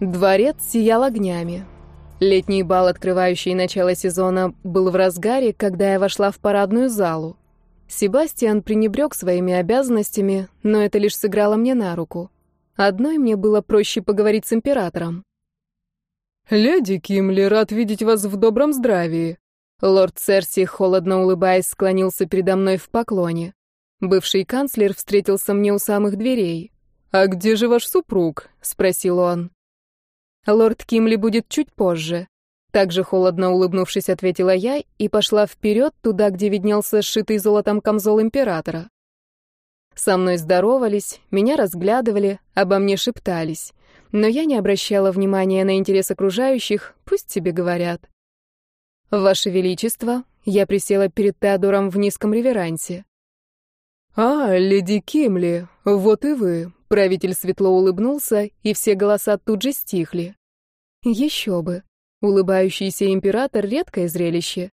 Дворец сиял огнями. Летний бал, открывающий начало сезона, был в разгаре, когда я вошла в парадную залу. Себастьян пренебрег своими обязанностями, но это лишь сыграло мне на руку. Одной мне было проще поговорить с императором. «Леди Кимли, рад видеть вас в добром здравии». Лорд Церси, холодно улыбаясь, склонился передо мной в поклоне. Бывший канцлер встретился мне у самых дверей. «А где же ваш супруг?» — спросил он. Лорд Кимли будет чуть позже. Также холодно улыбнувшись, ответила я и пошла вперед, туда, где виднелся сшитый золотом камзол императора. Со мной здоровались, меня разглядывали, обо мне шептались. Но я не обращала внимания на интерес окружающих, пусть себе говорят. «Ваше Величество», я присела перед Теодором в низком реверансе. «А, леди Кимли, вот и вы», Правитель светло улыбнулся, и все голоса тут же стихли. Еще бы. Улыбающийся император — редкое зрелище.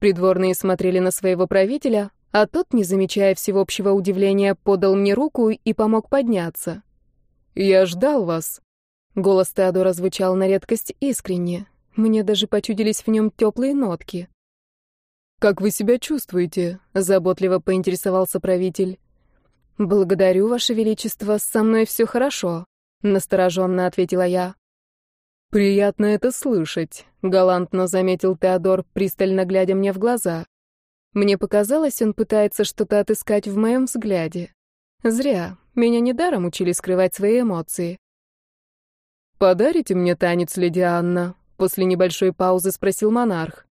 Придворные смотрели на своего правителя, а тот, не замечая всеобщего удивления, подал мне руку и помог подняться. «Я ждал вас». Голос Теодора звучал на редкость искренне. Мне даже почудились в нем теплые нотки. «Как вы себя чувствуете?» — заботливо поинтересовался правитель. «Благодарю, Ваше Величество, со мной все хорошо», — настороженно ответила я. «Приятно это слышать», — галантно заметил Теодор, пристально глядя мне в глаза. Мне показалось, он пытается что-то отыскать в моем взгляде. Зря. Меня недаром учили скрывать свои эмоции. «Подарите мне танец, леди Анна?» — после небольшой паузы спросил монарх.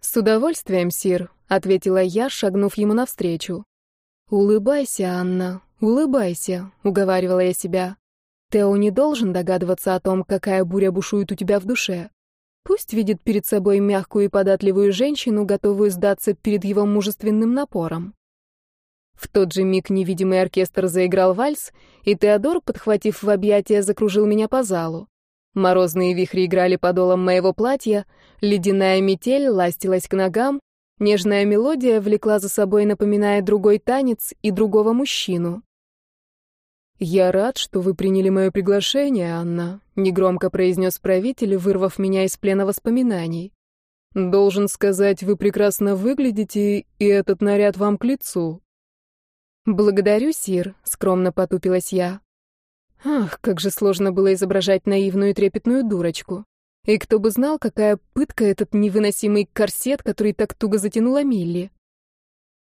«С удовольствием, сир», — ответила я, шагнув ему навстречу. «Улыбайся, Анна, улыбайся», — уговаривала я себя. Тео не должен догадываться о том, какая буря бушует у тебя в душе. Пусть видит перед собой мягкую и податливую женщину, готовую сдаться перед его мужественным напором. В тот же миг невидимый оркестр заиграл вальс, и Теодор, подхватив в объятия, закружил меня по залу. Морозные вихри играли подолом моего платья, ледяная метель ластилась к ногам, Нежная мелодия влекла за собой, напоминая другой танец и другого мужчину. «Я рад, что вы приняли мое приглашение, Анна», — негромко произнес правитель, вырвав меня из плена воспоминаний. «Должен сказать, вы прекрасно выглядите, и этот наряд вам к лицу». «Благодарю, Сир», — скромно потупилась я. Ах, как же сложно было изображать наивную трепетную дурочку. И кто бы знал, какая пытка этот невыносимый корсет, который так туго затянула Милли.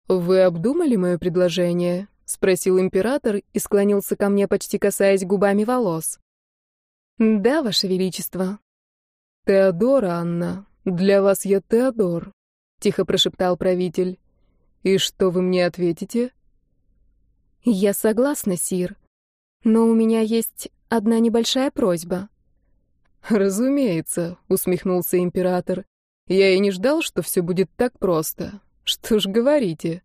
«Вы обдумали мое предложение?» — спросил император и склонился ко мне, почти касаясь губами волос. «Да, Ваше Величество». «Теодора, Анна, для вас я Теодор», — тихо прошептал правитель. «И что вы мне ответите?» «Я согласна, Сир. Но у меня есть одна небольшая просьба». «Разумеется», — усмехнулся император. «Я и не ждал, что все будет так просто. Что ж говорите?»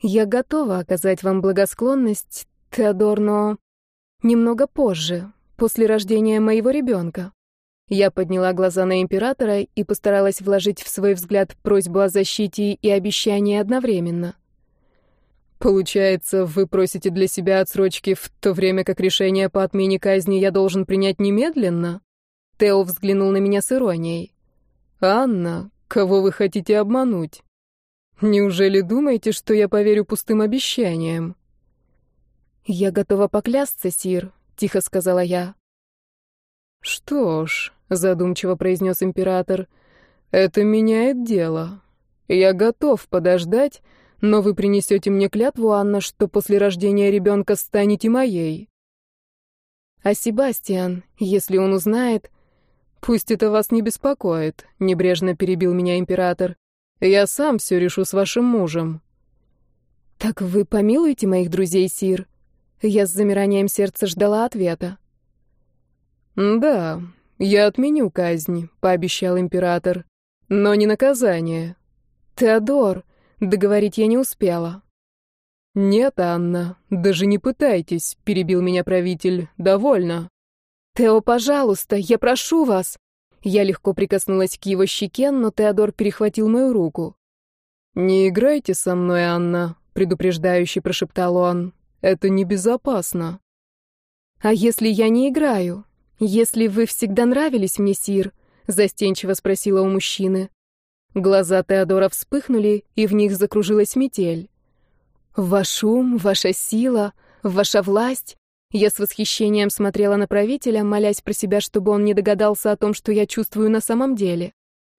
«Я готова оказать вам благосклонность, Теодор, но немного позже, после рождения моего ребенка». Я подняла глаза на императора и постаралась вложить в свой взгляд просьбу о защите и обещание одновременно. Получается, вы просите для себя отсрочки в то время, как решение по отмене казни я должен принять немедленно? Тео взглянул на меня с иронией. Анна, кого вы хотите обмануть? Неужели думаете, что я поверю пустым обещаниям? Я готова поклясться, сир, тихо сказала я. Что ж, задумчиво произнес император, это меняет дело. Я готов подождать, но вы принесете мне клятву, Анна, что после рождения ребенка станете моей. А Себастьян, если он узнает... Пусть это вас не беспокоит, небрежно перебил меня император. Я сам все решу с вашим мужем. Так вы помилуете моих друзей, Сир? Я с замиранием сердца ждала ответа. Да, я отменю казнь, пообещал император. Но не наказание. Теодор, Договорить я не успела. «Нет, Анна, даже не пытайтесь», — перебил меня правитель. «Довольно». «Тео, пожалуйста, я прошу вас». Я легко прикоснулась к его щеке, но Теодор перехватил мою руку. «Не играйте со мной, Анна», — предупреждающе прошептал он. «Это небезопасно». «А если я не играю? «Если вы всегда нравились мне, Сир», — застенчиво спросила у мужчины. Глаза Теодора вспыхнули, и в них закружилась метель. «Ваш ум, ваша сила, ваша власть». Я с восхищением смотрела на правителя, молясь про себя, чтобы он не догадался о том, что я чувствую на самом деле.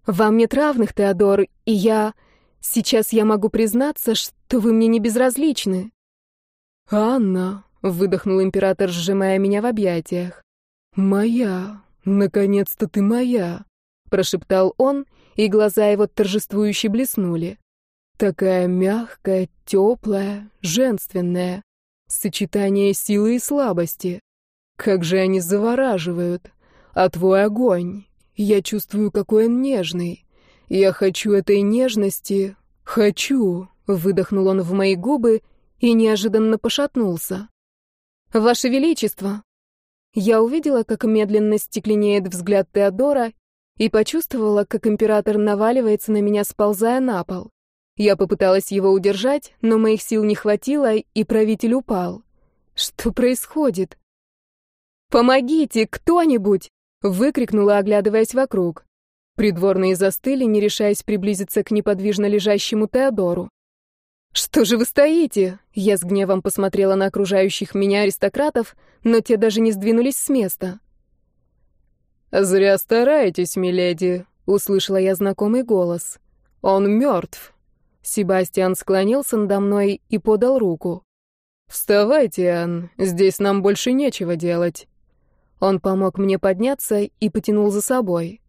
«Вам нет равных, Теодор, и я... Сейчас я могу признаться, что вы мне не безразличны». «Анна», — выдохнул император, сжимая меня в объятиях. «Моя, наконец-то ты моя», — прошептал он, и глаза его торжествующе блеснули. «Такая мягкая, теплая, женственная, сочетание силы и слабости. Как же они завораживают. А твой огонь, я чувствую, какой он нежный. Я хочу этой нежности, хочу», — выдохнул он в мои губы и неожиданно пошатнулся. «Ваше Величество!» Я увидела, как медленно стекленеет взгляд Теодора и почувствовала, как император наваливается на меня, сползая на пол. Я попыталась его удержать, но моих сил не хватило, и правитель упал. Что происходит? «Помогите, кто-нибудь!» — выкрикнула, оглядываясь вокруг. Придворные застыли, не решаясь приблизиться к неподвижно лежащему Теодору. «Что же вы стоите?» Я с гневом посмотрела на окружающих меня аристократов, но те даже не сдвинулись с места. «Зря стараетесь, миледи», — услышала я знакомый голос. «Он мертв». Себастьян склонился надо мной и подал руку. «Вставайте, Ан, здесь нам больше нечего делать». Он помог мне подняться и потянул за собой.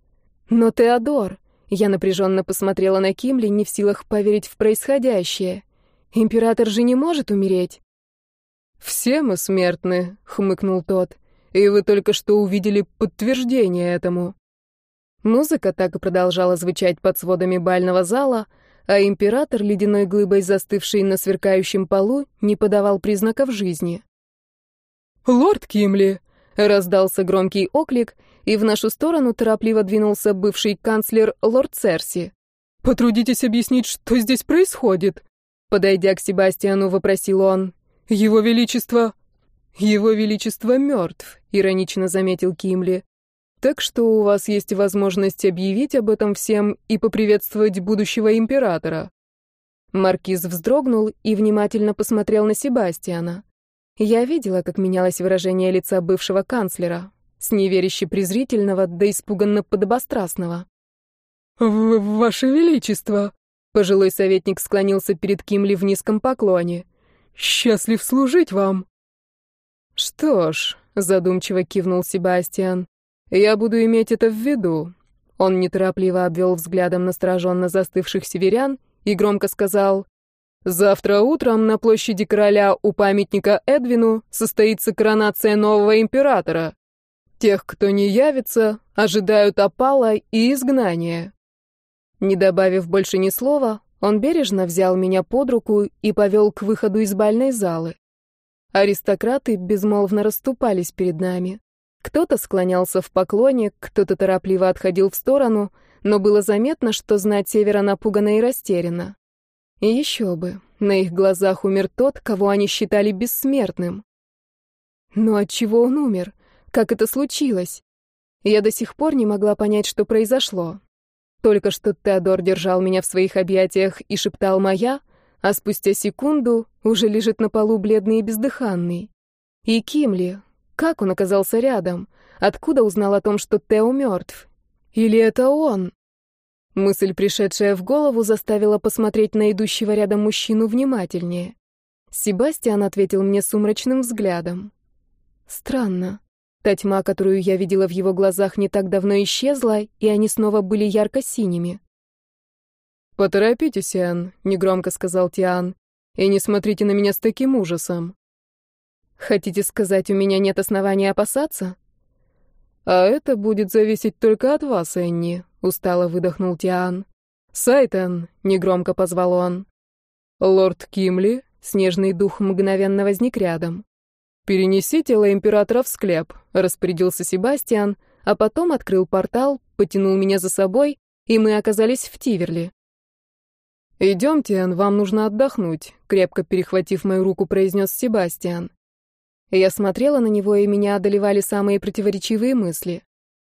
«Но Теодор...» Я напряженно посмотрела на Кимли, не в силах поверить в происходящее. Император же не может умереть. Все мы смертны, хмыкнул тот. И вы только что увидели подтверждение этому. Музыка так и продолжала звучать под сводами бального зала, а император, ледяной глыбой застывший на сверкающем полу, не подавал признаков жизни. «Лорд Кимли!» — раздался громкий оклик, и в нашу сторону торопливо двинулся бывший канцлер лорд Церси. «Потрудитесь объяснить, что здесь происходит?» Подойдя к Себастьяну, вопросил он. «Его Величество...» «Его Величество мертв», — иронично заметил Кимли. «Так что у вас есть возможность объявить об этом всем и поприветствовать будущего императора». Маркиз вздрогнул и внимательно посмотрел на Себастьяна. Я видела, как менялось выражение лица бывшего канцлера, с неверяще презрительного до испуганно подобострастного. «Ваше Величество!» Пожилой советник склонился перед Кимли в низком поклоне. «Счастлив служить вам!» «Что ж», — задумчиво кивнул Себастьян, — «я буду иметь это в виду». Он неторопливо обвел взглядом настороженно застывших северян и громко сказал, «Завтра утром на площади короля у памятника Эдвину состоится коронация нового императора. Тех, кто не явится, ожидают опала и изгнания». Не добавив больше ни слова, он бережно взял меня под руку и повел к выходу из бальной залы. Аристократы безмолвно расступались перед нами. Кто-то склонялся в поклоне, кто-то торопливо отходил в сторону, но было заметно, что знать севера напугана и растеряна. И еще бы, на их глазах умер тот, кого они считали бессмертным. Но от чего он умер? Как это случилось? Я до сих пор не могла понять, что произошло. Только что Теодор держал меня в своих объятиях и шептал «моя», а спустя секунду уже лежит на полу бледный и бездыханный. И Кимли, как он оказался рядом? Откуда узнал о том, что Тео мертв? Или это он? Мысль, пришедшая в голову, заставила посмотреть на идущего рядом мужчину внимательнее. Себастьян ответил мне сумрачным взглядом. Странно. Та тьма, которую я видела в его глазах, не так давно исчезла, и они снова были ярко-синими. «Поторопитесь, Иоанн», — негромко сказал Тиан, — «и не смотрите на меня с таким ужасом». «Хотите сказать, у меня нет основания опасаться?» «А это будет зависеть только от вас, Энни», — устало выдохнул Тиан. «Сайтон», — негромко позвал он. «Лорд Кимли», — снежный дух мгновенно возник рядом. «Перенеси тело императора в склеп», — распорядился Себастьян, а потом открыл портал, потянул меня за собой, и мы оказались в Тиверли. «Идемте, вам нужно отдохнуть», — крепко перехватив мою руку, произнес Себастьян. Я смотрела на него, и меня одолевали самые противоречивые мысли.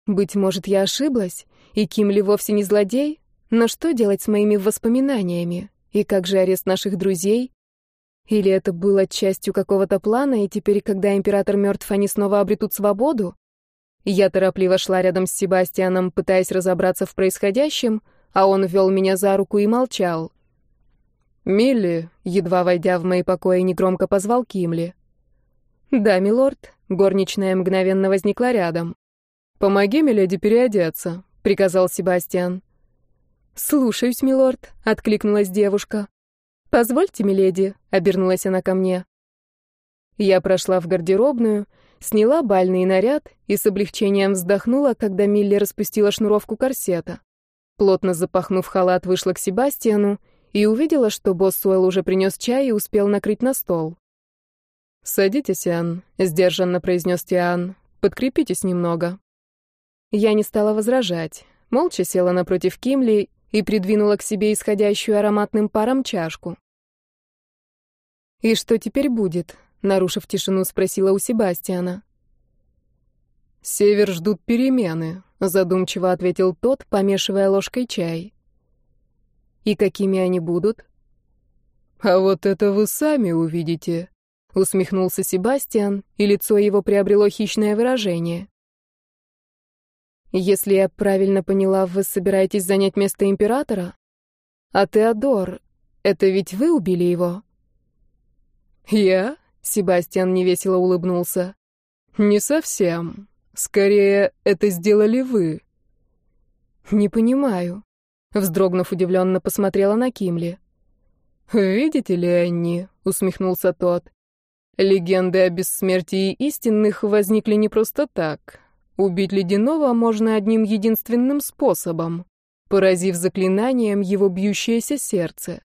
Быть может, я ошиблась, и Кимли вовсе не злодей? Но что делать с моими воспоминаниями? И как же арест наших друзей? Или это было частью какого-то плана, и теперь, когда император мертв, они снова обретут свободу? Я торопливо шла рядом с Себастьяном, пытаясь разобраться в происходящем, а он вел меня за руку и молчал. «Милли», едва войдя в мои покои, негромко позвал Кимли. «Да, милорд», — горничная мгновенно возникла рядом. «Помоги миледи переодеться», — приказал Себастьян. «Слушаюсь, милорд», — откликнулась девушка. «Позвольте, миледи», — обернулась она ко мне. Я прошла в гардеробную, сняла бальный наряд и с облегчением вздохнула, когда Милли распустила шнуровку корсета. Плотно запахнув халат, вышла к Себастьяну и увидела, что босс Суэлл уже принес чай и успел накрыть на стол. «Садитесь, Ан», — сдержанно произнес Тиан. «Подкрепитесь немного». Я не стала возражать. Молча села напротив Кимли и придвинула к себе исходящую ароматным паром чашку. «И что теперь будет?» — нарушив тишину, спросила у Себастьяна. «Север ждут перемены», — задумчиво ответил тот, помешивая ложкой чай. «И какими они будут?» «А вот это вы сами увидите», — усмехнулся Себастьян, и лицо его приобрело хищное выражение. Если я правильно поняла, вы собираетесь занять место императора? А Теодор, это ведь вы убили его? Я? Себастьян невесело улыбнулся. Не совсем. Скорее, это сделали вы. Не понимаю. Вздрогнув удивленно, посмотрела на Кимли. «Видите ли, они?» — усмехнулся тот. «Легенды о бессмертии истинных возникли не просто так. Убить ледяного можно одним единственным способом, поразив заклинанием его бьющееся сердце.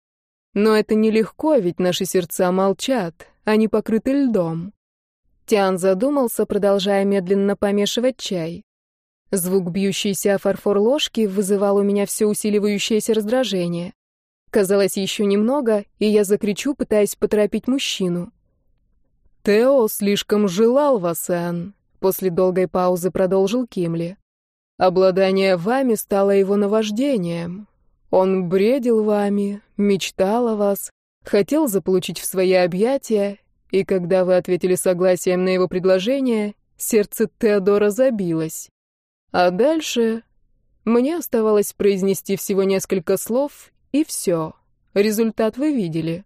Но это нелегко, ведь наши сердца молчат, они покрыты льдом. Тиан задумался, продолжая медленно помешивать чай. Звук бьющейся о фарфор ложки вызывал у меня все усиливающееся раздражение. Казалось, еще немного, и я закричу, пытаясь поторопить мужчину. «Тео слишком желал вас, Энн. После долгой паузы продолжил Кимли. Обладание вами стало его наваждением. Он бредил вами, мечтал о вас, хотел заполучить в свои объятия, и когда вы ответили согласием на его предложение, сердце Теодора забилось. А дальше мне оставалось произнести всего несколько слов, и все. Результат вы видели.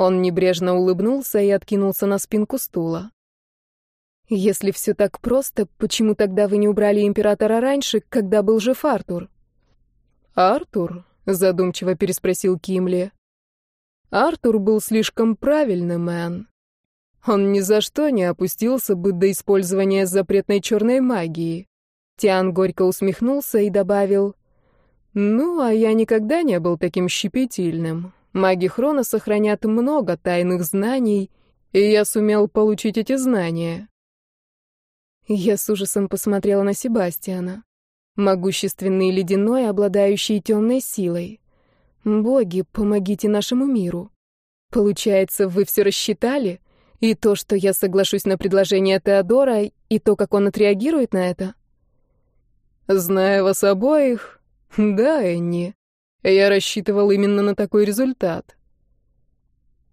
Он небрежно улыбнулся и откинулся на спинку стула. Если все так просто, почему тогда вы не убрали императора раньше, когда был жив Артур? Артур? Задумчиво переспросил Кимли. Артур был слишком правильным, Мэн. Он ни за что не опустился бы до использования запретной черной магии. Тиан горько усмехнулся и добавил, «Ну, а я никогда не был таким щепетильным. Маги Хрона сохранят много тайных знаний, и я сумел получить эти знания. Я с ужасом посмотрела на Себастьяна. Могущественный ледяной, обладающий темной силой. Боги, помогите нашему миру. Получается, вы все рассчитали? И то, что я соглашусь на предложение Теодора, и то, как он отреагирует на это? Зная вас обоих, да, Энни. Я рассчитывал именно на такой результат.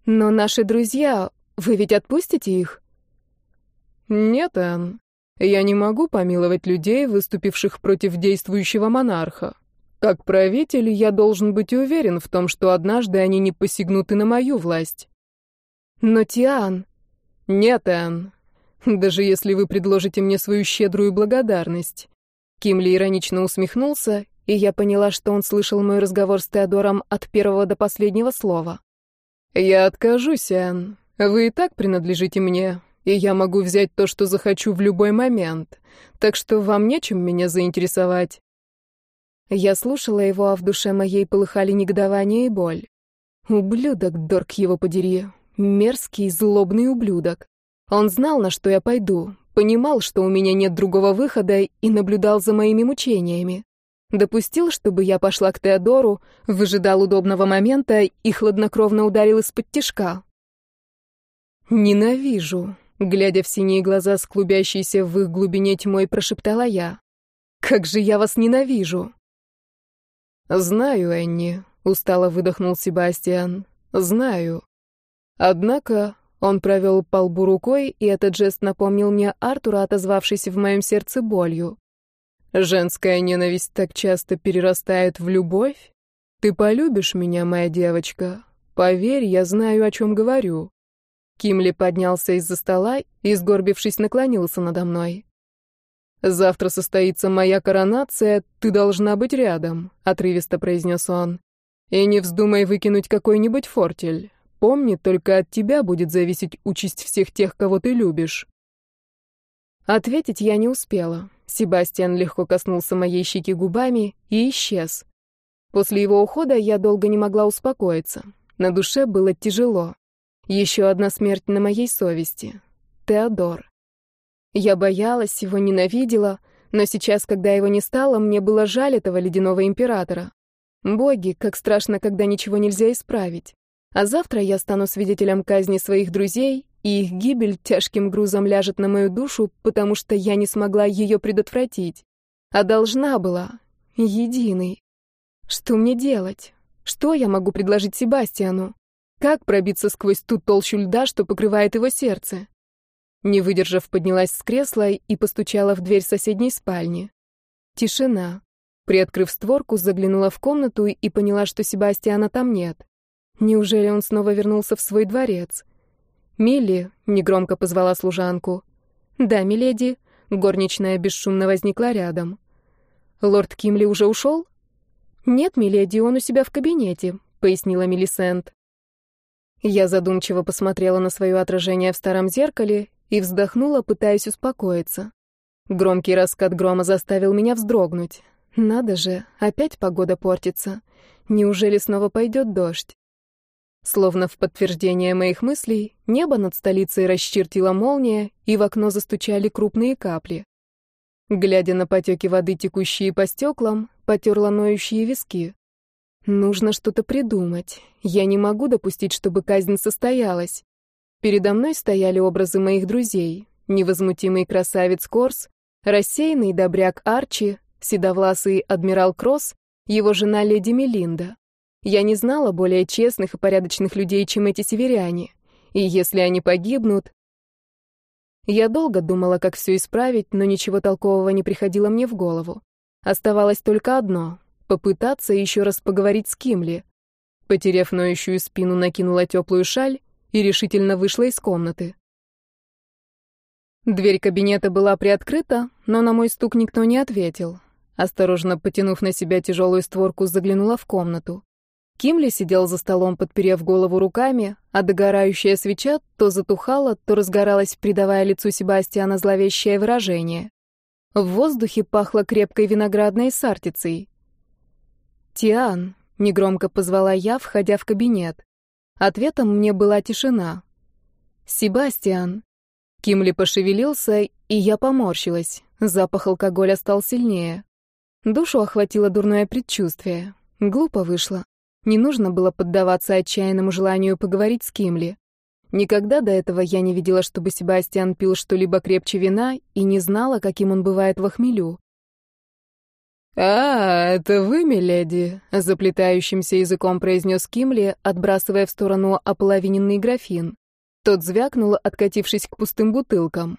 Но наши друзья, вы ведь отпустите их? Нет, Энн. Я не могу помиловать людей, выступивших против действующего монарха. Как правитель, я должен быть уверен в том, что однажды они не посягнут и на мою власть. Но Тиан... Нет, Энн. Даже если вы предложите мне свою щедрую благодарность. Кимли иронично усмехнулся, и я поняла, что он слышал мой разговор с Теодором от первого до последнего слова. «Я откажусь, Энн. Вы и так принадлежите мне и я могу взять то, что захочу в любой момент. Так что вам нечем меня заинтересовать». Я слушала его, а в душе моей полыхали негодование и боль. Ублюдок, Дорк его подери. Мерзкий, злобный ублюдок. Он знал, на что я пойду, понимал, что у меня нет другого выхода и наблюдал за моими мучениями. Допустил, чтобы я пошла к Теодору, выжидал удобного момента и хладнокровно ударил из-под тишка. Ненавижу. Глядя в синие глаза с клубящейся в их глубине тьмой, прошептала я. «Как же я вас ненавижу!» «Знаю, Энни», — устало выдохнул Себастьян. «Знаю. Однако он провел по лбу рукой, и этот жест напомнил мне Артура, отозвавшийся в моем сердце болью. Женская ненависть так часто перерастает в любовь. Ты полюбишь меня, моя девочка. Поверь, я знаю, о чем говорю. Кимли поднялся из-за стола и, сгорбившись, наклонился надо мной. «Завтра состоится моя коронация, ты должна быть рядом», — отрывисто произнес он. «И не вздумай выкинуть какой-нибудь фортель. Помни, только от тебя будет зависеть участь всех тех, кого ты любишь». Ответить я не успела. Себастьян легко коснулся моей щеки губами и исчез. После его ухода я долго не могла успокоиться. На душе было тяжело. Еще одна смерть на моей совести. Теодор. Я боялась его, ненавидела, но сейчас, когда его не стало, мне было жаль этого ледяного императора. Боги, как страшно, когда ничего нельзя исправить. А завтра я стану свидетелем казни своих друзей, и их гибель тяжким грузом ляжет на мою душу, потому что я не смогла ее предотвратить. А должна была. Единый. Что мне делать? Что я могу предложить Себастьяну? Как пробиться сквозь ту толщу льда, что покрывает его сердце? Не выдержав, поднялась с кресла и постучала в дверь соседней спальни. Тишина. Приоткрыв створку, заглянула в комнату и поняла, что Себастьяна там нет. Неужели он снова вернулся в свой дворец? «Милли», — негромко позвала служанку. «Да, миледи», — горничная бесшумно возникла рядом. «Лорд Кимли уже ушел?» «Нет, миледи, он у себя в кабинете», — пояснила Мелисент. Я задумчиво посмотрела на свое отражение в старом зеркале и вздохнула, пытаясь успокоиться. Громкий раскат грома заставил меня вздрогнуть. Надо же, опять погода портится. Неужели снова пойдет дождь? Словно в подтверждение моих мыслей, небо над столицей расчертила молния, и в окно застучали крупные капли. Глядя на потеки воды, текущие по стеклам, потерла ноющие виски. Нужно что-то придумать. Я не могу допустить, чтобы казнь состоялась. Передо мной стояли образы моих друзей. Невозмутимый красавец Корс, рассеянный добряк Арчи, седовласый адмирал Кросс, его жена леди Мелинда. Я не знала более честных и порядочных людей, чем эти северяне. И если они погибнут... Я долго думала, как все исправить, но ничего толкового не приходило мне в голову. Оставалось только одно — попытаться еще раз поговорить с Кимли. Потерев ноющую спину, накинула теплую шаль и решительно вышла из комнаты. Дверь кабинета была приоткрыта, но на мой стук никто не ответил. Осторожно потянув на себя тяжелую створку, заглянула в комнату. Кимли сидел за столом, подперев голову руками, а догорающая свеча то затухала, то разгоралась, придавая лицу Себастьяна зловещее выражение. В воздухе пахло крепкой виноградной сартицей. «Тиан», — негромко позвала я, входя в кабинет. Ответом мне была тишина. «Себастьян». Кимли пошевелился, и я поморщилась. Запах алкоголя стал сильнее. Душу охватило дурное предчувствие. Глупо вышло. Не нужно было поддаваться отчаянному желанию поговорить с Кимли. Никогда до этого я не видела, чтобы Себастьян пил что-либо крепче вина и не знала, каким он бывает в хмелю. «А, это вы, миледи?» — заплетающимся языком произнес Кимли, отбрасывая в сторону ополовиненный графин. Тот звякнул, откатившись к пустым бутылкам.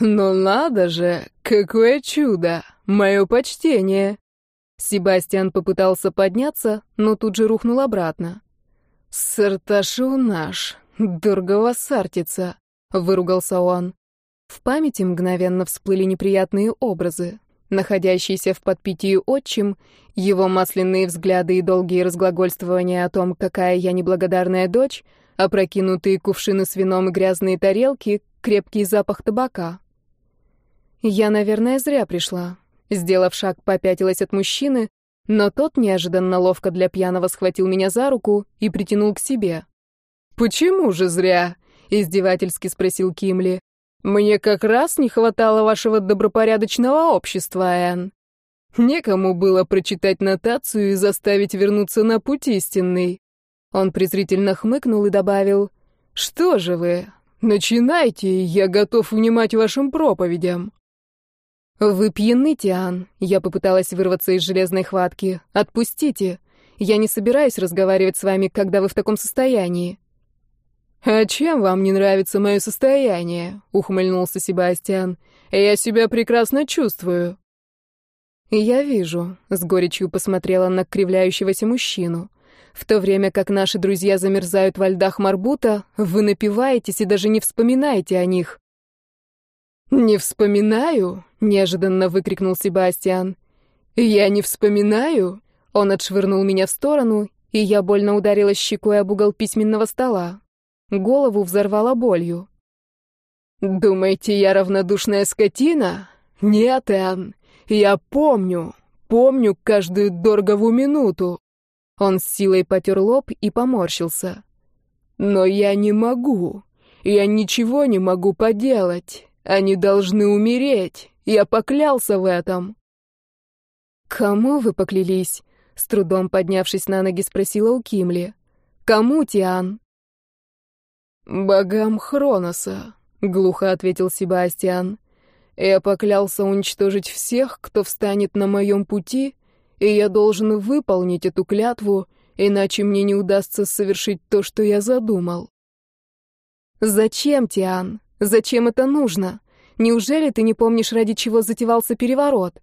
«Ну надо же! Какое чудо! Мое почтение!» Себастьян попытался подняться, но тут же рухнул обратно. «Сарташу наш, дорого сартица», — выругался он. В памяти мгновенно всплыли неприятные образы. Находящийся в подпитии отчим, его масляные взгляды и долгие разглагольствования о том, какая я неблагодарная дочь, опрокинутые кувшины с вином и грязные тарелки, крепкий запах табака. Я, наверное, зря пришла. Сделав шаг, попятилась от мужчины, но тот неожиданно ловко для пьяного схватил меня за руку и притянул к себе. «Почему же зря?» — издевательски спросил Кимли. «Мне как раз не хватало вашего добропорядочного общества, Энн. Некому было прочитать нотацию и заставить вернуться на путь истинный». Он презрительно хмыкнул и добавил, «Что же вы, начинайте, я готов внимать вашим проповедям». «Вы пьяны, Тиан», — я попыталась вырваться из железной хватки. «Отпустите. Я не собираюсь разговаривать с вами, когда вы в таком состоянии». «А чем вам не нравится мое состояние?» — ухмыльнулся Себастьян. «Я себя прекрасно чувствую». «Я вижу», — с горечью посмотрела на кривляющегося мужчину. «В то время как наши друзья замерзают во льдах Марбута, вы напиваетесь и даже не вспоминаете о них». «Не вспоминаю?» — неожиданно выкрикнул Себастьян. «Я не вспоминаю?» Он отшвырнул меня в сторону, и я больно ударилась щекой об угол письменного стола. Голову взорвала болью. «Думаете, я равнодушная скотина? Нет, Энн, я помню, помню каждую дорговую минуту». Он с силой потер лоб и поморщился. «Но я не могу, я ничего не могу поделать, они должны умереть, я поклялся в этом». «Кому вы поклялись?» — с трудом поднявшись на ноги, спросила у Кимли. «Кому, Тиан?» «Богам Хроноса», — глухо ответил Себастьян. «Я поклялся уничтожить всех, кто встанет на моем пути, и я должен выполнить эту клятву, иначе мне не удастся совершить то, что я задумал». «Зачем, Тиан? Зачем это нужно? Неужели ты не помнишь, ради чего затевался переворот?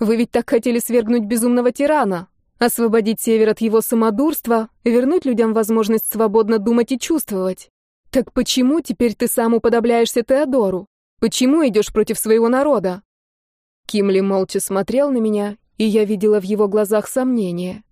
Вы ведь так хотели свергнуть безумного тирана, освободить Север от его самодурства, вернуть людям возможность свободно думать и чувствовать. Так почему теперь ты сам уподобляешься Теодору? Почему идешь против своего народа? Кимли молча смотрел на меня, и я видела в его глазах сомнение.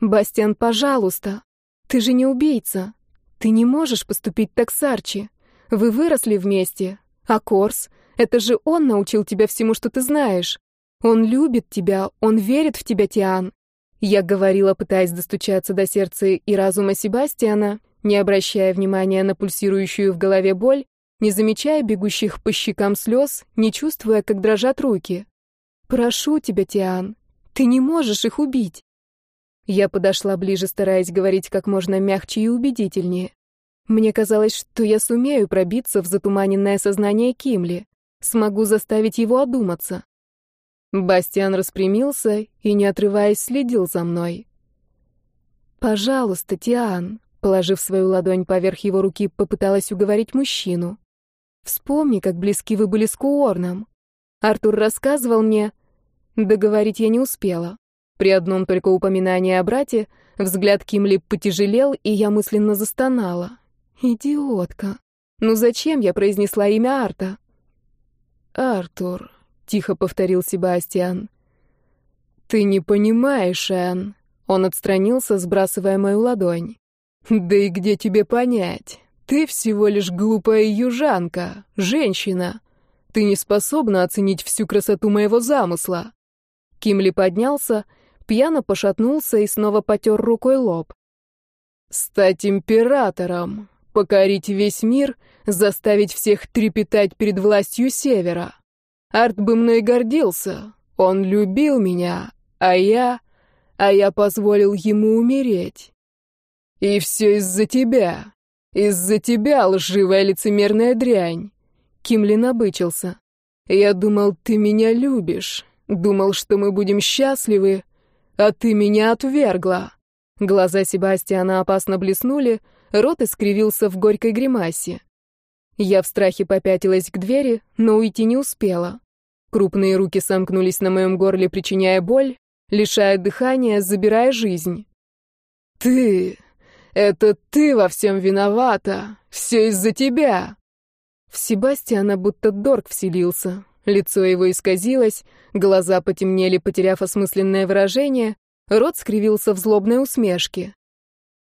«Бастиан, пожалуйста, ты же не убийца. Ты не можешь поступить так с Арчи. Вы выросли вместе. А Корс, это же он научил тебя всему, что ты знаешь. Он любит тебя, он верит в тебя, Тиан». Я говорила, пытаясь достучаться до сердца и разума Себастьяна, не обращая внимания на пульсирующую в голове боль, не замечая бегущих по щекам слез, не чувствуя, как дрожат руки. «Прошу тебя, Тиан, ты не можешь их убить!» Я подошла ближе, стараясь говорить как можно мягче и убедительнее. Мне казалось, что я сумею пробиться в затуманенное сознание Кимли, смогу заставить его одуматься. Бастиан распрямился и, не отрываясь, следил за мной. «Пожалуйста, Тиан, Положив свою ладонь поверх его руки, попыталась уговорить мужчину. «Вспомни, как близки вы были с Куорном. Артур рассказывал мне...» Договорить я не успела. При одном только упоминании о брате взгляд Кимли потяжелел, и я мысленно застонала. «Идиотка! Ну зачем я произнесла имя Арта?» «Артур», — тихо повторил Себастьян. «Ты не понимаешь, Энн». Он отстранился, сбрасывая мою ладонь. Да и где тебе понять? Ты всего лишь глупая южанка, женщина. Ты не способна оценить всю красоту моего замысла. Кимли поднялся, пьяно пошатнулся и снова потер рукой лоб. Стать императором, покорить весь мир, заставить всех трепетать перед властью Севера. Арт бы мной гордился. Он любил меня, а я... А я позволил ему умереть. И все из-за тебя. Из-за тебя, лживая лицемерная дрянь. Кимли набычился. Я думал, ты меня любишь. Думал, что мы будем счастливы, а ты меня отвергла. Глаза Себастьяна опасно блеснули, рот искривился в горькой гримасе. Я в страхе попятилась к двери, но уйти не успела. Крупные руки сомкнулись на моем горле, причиняя боль, лишая дыхания, забирая жизнь. «Ты... Это ты во всем виновата. Все из-за тебя. В Себастьяна будто Дорг вселился. Лицо его исказилось, глаза потемнели, потеряв осмысленное выражение, рот скривился в злобной усмешке.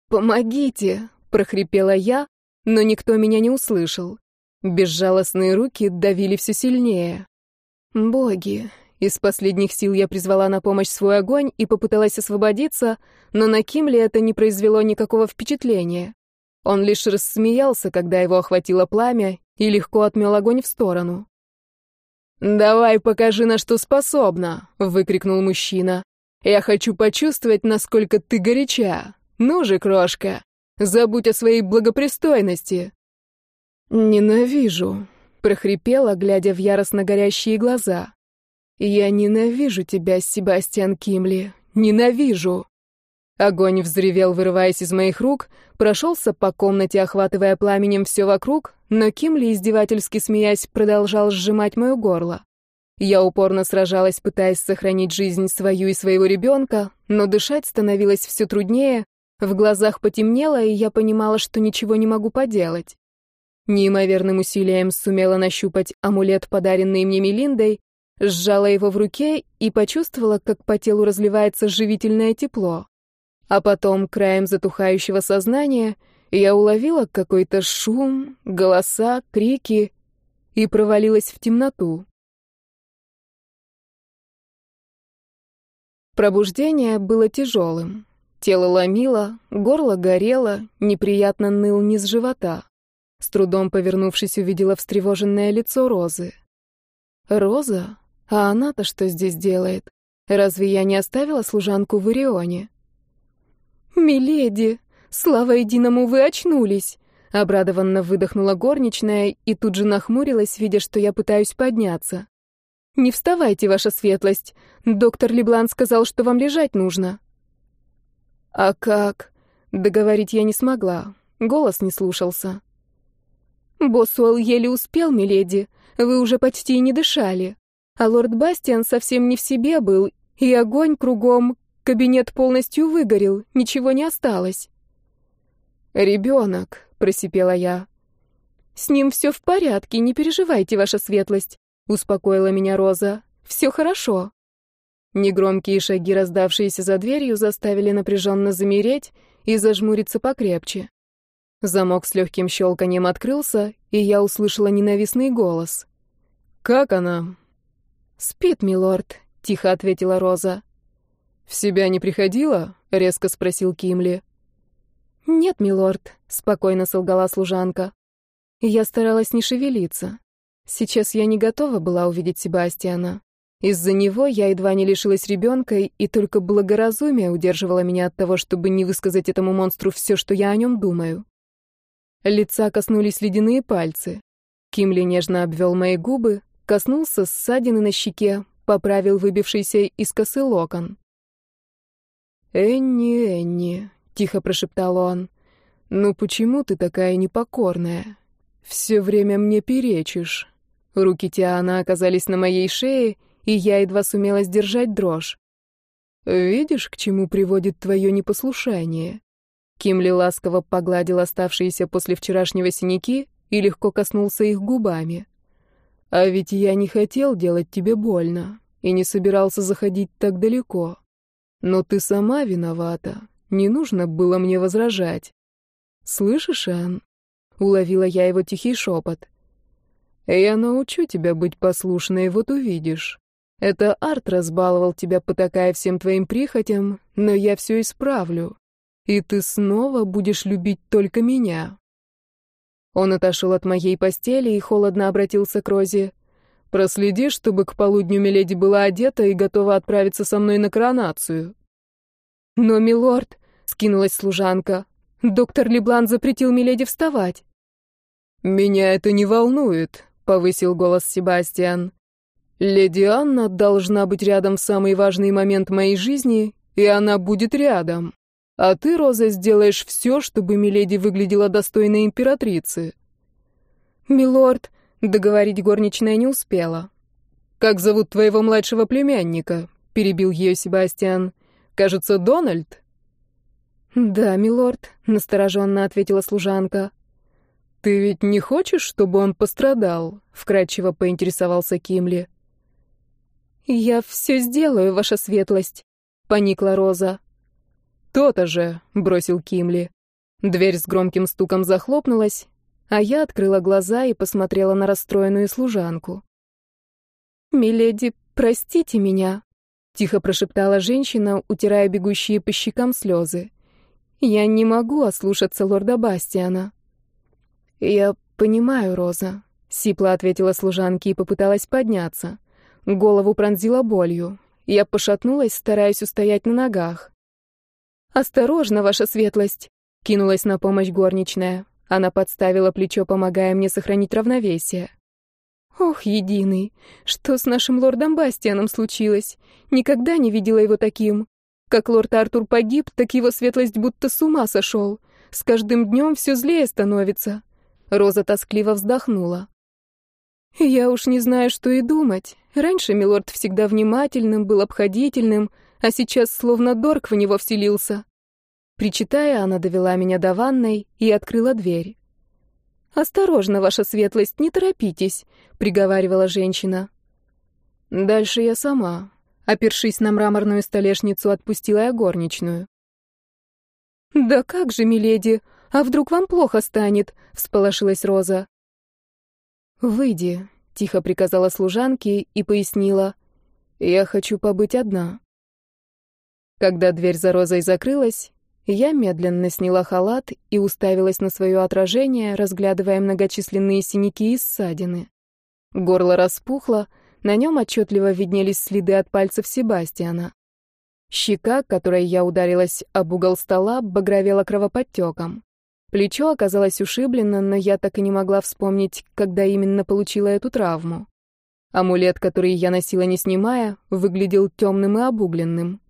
«Помогите!» — прохрипела я, но никто меня не услышал. Безжалостные руки давили все сильнее. «Боги, из последних сил я призвала на помощь свой огонь и попыталась освободиться, но на Кимли это не произвело никакого впечатления. Он лишь рассмеялся, когда его охватило пламя, и легко отмел огонь в сторону. «Давай покажи, на что способна!» — выкрикнул мужчина. «Я хочу почувствовать, насколько ты горяча. Ну же, крошка, забудь о своей благопристойности!» «Ненавижу», — прохрипела, глядя в яростно горящие глаза. «Я ненавижу тебя, Себастьян Кимли. Ненавижу!» Огонь взревел, вырываясь из моих рук, прошелся по комнате, охватывая пламенем все вокруг, но Кимли, издевательски смеясь, продолжал сжимать мое горло. Я упорно сражалась, пытаясь сохранить жизнь свою и своего ребенка, но дышать становилось все труднее, в глазах потемнело, и я понимала, что ничего не могу поделать. Неимоверным усилием сумела нащупать амулет, подаренный мне Мелиндой, сжала его в руке и почувствовала, как по телу разливается живительное тепло. А потом, краем затухающего сознания, я уловила какой-то шум, голоса, крики и провалилась в темноту. Пробуждение было тяжелым. Тело ломило, горло горело, неприятно ныл низ живота. С трудом повернувшись, увидела встревоженное лицо Розы. «Роза? А она-то что здесь делает? Разве я не оставила служанку в Ирионе?» «Миледи, слава единому, вы очнулись!» Обрадованно выдохнула горничная и тут же нахмурилась, видя, что я пытаюсь подняться. «Не вставайте, ваша светлость. Доктор Леблан сказал, что вам лежать нужно». «А как?» Договорить я не смогла. Голос не слушался. «Босуэлл еле успел, миледи. Вы уже почти не дышали. А лорд Бастиан совсем не в себе был, и огонь кругом. Кабинет полностью выгорел, ничего не осталось». «Ребенок», — просипела я. «С ним все в порядке, не переживайте, ваша светлость», — успокоила меня Роза. «Все хорошо». Негромкие шаги, раздавшиеся за дверью, заставили напряженно замереть и зажмуриться покрепче. Замок с легким щелканием открылся, и я услышала ненавистный голос. «Как она?» «Спит, милорд», — тихо ответила Роза. «В себя не приходила?» — резко спросил Кимли. «Нет, милорд», — спокойно солгала служанка. Я старалась не шевелиться. Сейчас я не готова была увидеть Себастьяна. Из-за него я едва не лишилась ребенка, и только благоразумие удерживало меня от того, чтобы не высказать этому монстру все, что я о нем думаю. Лица коснулись ледяные пальцы. Кимли нежно обвел мои губы, коснулся ссадины на щеке, поправил выбившийся из косы локон. «Энни, Энни», — тихо прошептал он, — «ну почему ты такая непокорная? Все время мне перечишь». Руки Тиана оказались на моей шее, и я едва сумела сдержать дрожь. «Видишь, к чему приводит твое непослушание?» Кимли ласково погладил оставшиеся после вчерашнего синяки и легко коснулся их губами. «А ведь я не хотел делать тебе больно и не собирался заходить так далеко. Но ты сама виновата, не нужно было мне возражать. Слышишь, Ан?» — уловила я его тихий шепот. «Я научу тебя быть послушной, вот увидишь. Это Арт разбаловал тебя, потакая всем твоим прихотям, но я все исправлю и ты снова будешь любить только меня». Он отошел от моей постели и холодно обратился к Розе. «Проследи, чтобы к полудню Миледи была одета и готова отправиться со мной на коронацию». «Но, милорд», — скинулась служанка, — «доктор Леблан запретил Миледи вставать». «Меня это не волнует», — повысил голос Себастьян. «Леди Анна должна быть рядом в самый важный момент моей жизни, и она будет рядом». А ты, Роза, сделаешь все, чтобы Миледи выглядела достойной императрицы. Милорд, договорить горничная не успела. Как зовут твоего младшего племянника? перебил ее Себастьян. Кажется, Дональд. Да, милорд, настороженно ответила служанка. Ты ведь не хочешь, чтобы он пострадал? вкрадчиво поинтересовался Кимли. Я все сделаю, ваша светлость, поникла Роза. «То-то же», — бросил Кимли. Дверь с громким стуком захлопнулась, а я открыла глаза и посмотрела на расстроенную служанку. «Миледи, простите меня», — тихо прошептала женщина, утирая бегущие по щекам слезы. «Я не могу ослушаться лорда Бастиана». «Я понимаю, Роза», — сипло ответила служанке и попыталась подняться. Голову пронзила болью. Я пошатнулась, стараясь устоять на ногах. «Осторожно, ваша светлость!» — кинулась на помощь горничная. Она подставила плечо, помогая мне сохранить равновесие. Ох, единый, что с нашим лордом Бастианом случилось? Никогда не видела его таким. Как лорд Артур погиб, так его светлость будто с ума сошел. С каждым днем все злее становится. Роза тоскливо вздохнула. Я уж не знаю, что и думать. Раньше милорд всегда внимательным, был обходительным, а сейчас словно дорг в него вселился. Причитая, она довела меня до ванной и открыла дверь. «Осторожно, ваша светлость, не торопитесь», — приговаривала женщина. Дальше я сама. Опершись на мраморную столешницу, отпустила я горничную. «Да как же, миледи, а вдруг вам плохо станет?» — всполошилась Роза. «Выйди», — тихо приказала служанке и пояснила. «Я хочу побыть одна». Когда дверь за Розой закрылась, я медленно сняла халат и уставилась на свое отражение, разглядывая многочисленные синяки и ссадины. Горло распухло, на нем отчетливо виднелись следы от пальцев Себастьяна. Щека, которой я ударилась об угол стола, багровела кровоподтеком. Плечо оказалось ушиблено, но я так и не могла вспомнить, когда именно получила эту травму. Амулет, который я носила не снимая, выглядел темным и обугленным.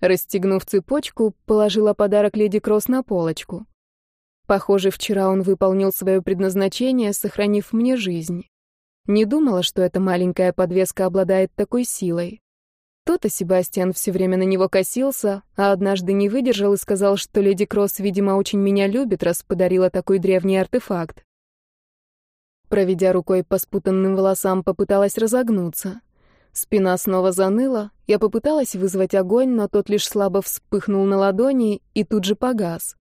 Расстегнув цепочку, положила подарок леди Кросс на полочку. Похоже, вчера он выполнил свое предназначение, сохранив мне жизнь. Не думала, что эта маленькая подвеска обладает такой силой. То-то Себастьян все время на него косился, а однажды не выдержал и сказал, что леди Кросс, видимо, очень меня любит, раз подарила такой древний артефакт. Проведя рукой по спутанным волосам, попыталась разогнуться. Спина снова заныла, я попыталась вызвать огонь, но тот лишь слабо вспыхнул на ладони и тут же погас.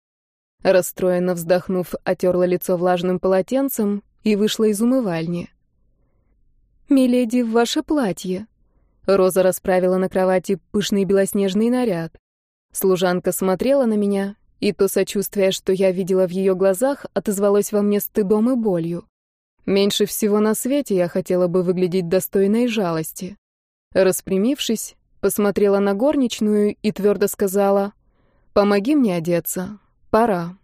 Расстроенно вздохнув, отерла лицо влажным полотенцем и вышла из умывальни. «Миледи, ваше платье!» Роза расправила на кровати пышный белоснежный наряд. Служанка смотрела на меня, и то сочувствие, что я видела в ее глазах, отозвалось во мне стыдом и болью. Меньше всего на свете я хотела бы выглядеть достойной жалости. Распрямившись, посмотрела на горничную и твердо сказала, «Помоги мне одеться. Пора».